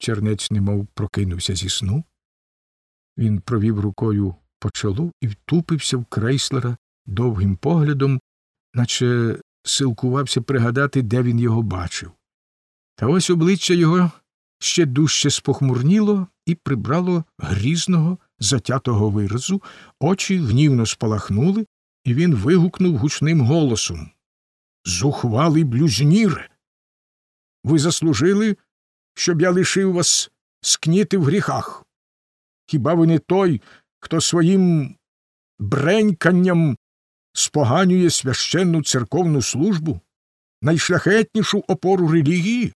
Чернець немов прокинувся зі сну. Він провів рукою по чолу і втупився в крейслера довгим поглядом, наче силкувався пригадати, де він його бачив. Та ось обличчя його ще дужче спохмурніло і прибрало грізного, затятого виразу, очі гнівно спалахнули, і він вигукнув гучним голосом Зухвалий блюзніре! Ви заслужили, щоб я лишив вас скніти в гріхах. Хіба ви не той, хто своїм бреньканням споганює священну церковну службу, найшляхетнішу опору релігії?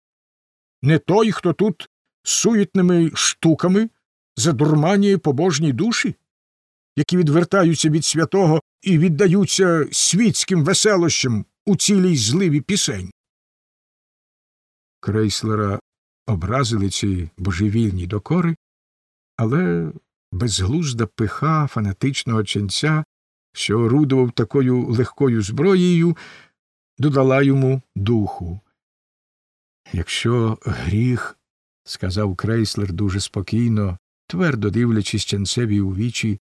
Не той, хто тут суетними штуками задурманює побожні душі, які відвертаються від святого і віддаються світським веселощам у цілій зливі пісень. Крейслера образили ці божевільні докори, але безглузда пиха фанатичного ченця, що орудував такою легкою зброєю, додала йому духу. Якщо гріх, сказав крейслер дуже спокійно, твердо дивлячись ченцеві у вічі,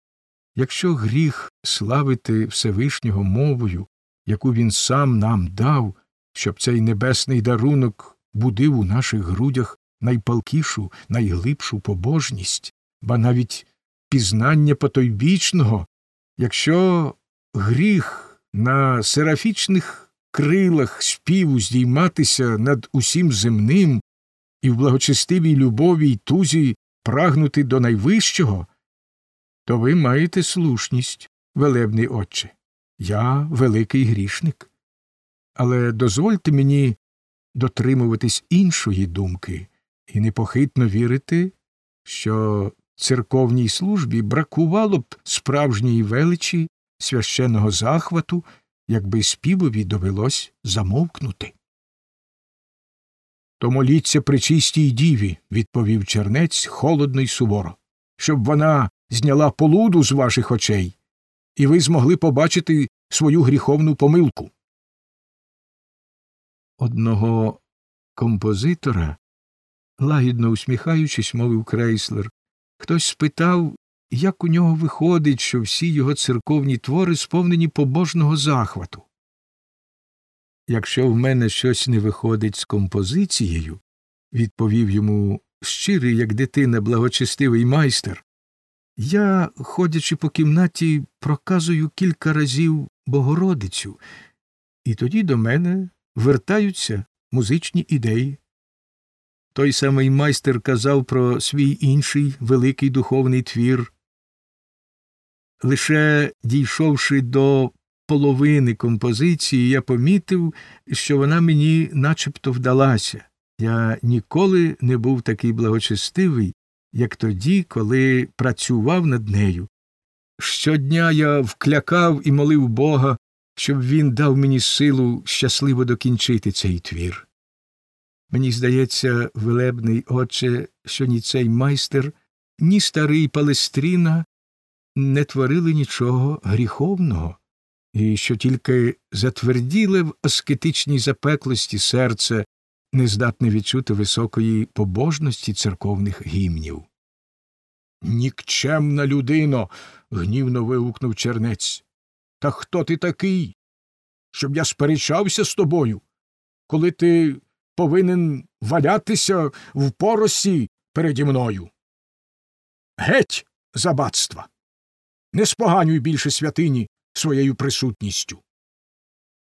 якщо гріх славити Всевишнього мовою, яку він сам нам дав, щоб цей небесний дарунок будив у наших грудях найпалкішу, найглибшу побожність, ба навіть пізнання потойбічного, якщо гріх на серафічних крилах співу здійматися над усім земним і в благочестивій любові й тузі прагнути до найвищого, то ви маєте слушність, велебний отче. Я великий грішник. Але дозвольте мені дотримуватись іншої думки і непохитно вірити, що церковній службі бракувало б справжньої величі священного захвату, якби співові довелось замовкнути. То моліться при чистій діві, відповів чернець холодно й суворо, щоб вона зняла полуду з ваших очей, і ви змогли побачити свою гріховну помилку. Одного композитора, лагідно усміхаючись, мовив крейслер, хтось спитав, як у нього виходить, що всі його церковні твори сповнені побожного захвату. Якщо в мене щось не виходить з композицією, відповів йому щирий, як дитина, благочестивий майстер, я, ходячи по кімнаті, проказую кілька разів Богородицю, і тоді до мене вертаються музичні ідеї. Той самий майстер казав про свій інший великий духовний твір. Лише дійшовши до половини композиції, я помітив, що вона мені начебто вдалася. Я ніколи не був такий благочестивий, як тоді, коли працював над нею. Щодня я вклякав і молив Бога, щоб він дав мені силу щасливо докінчити цей твір. Мені здається, велебний отче, що ні цей майстер, ні старий Палестріна не творили нічого гріховного, і що тільки затверділе в аскетичній запеклості серце не здатне відчути високої побожності церковних гімнів. Нікчемна людино. гнівно вигукнув чернець. Та хто ти такий? Щоб я сперечався з тобою, коли ти повинен валятися в поросі переді мною? Геть, забатства! Не споганюй більше святині своєю присутністю.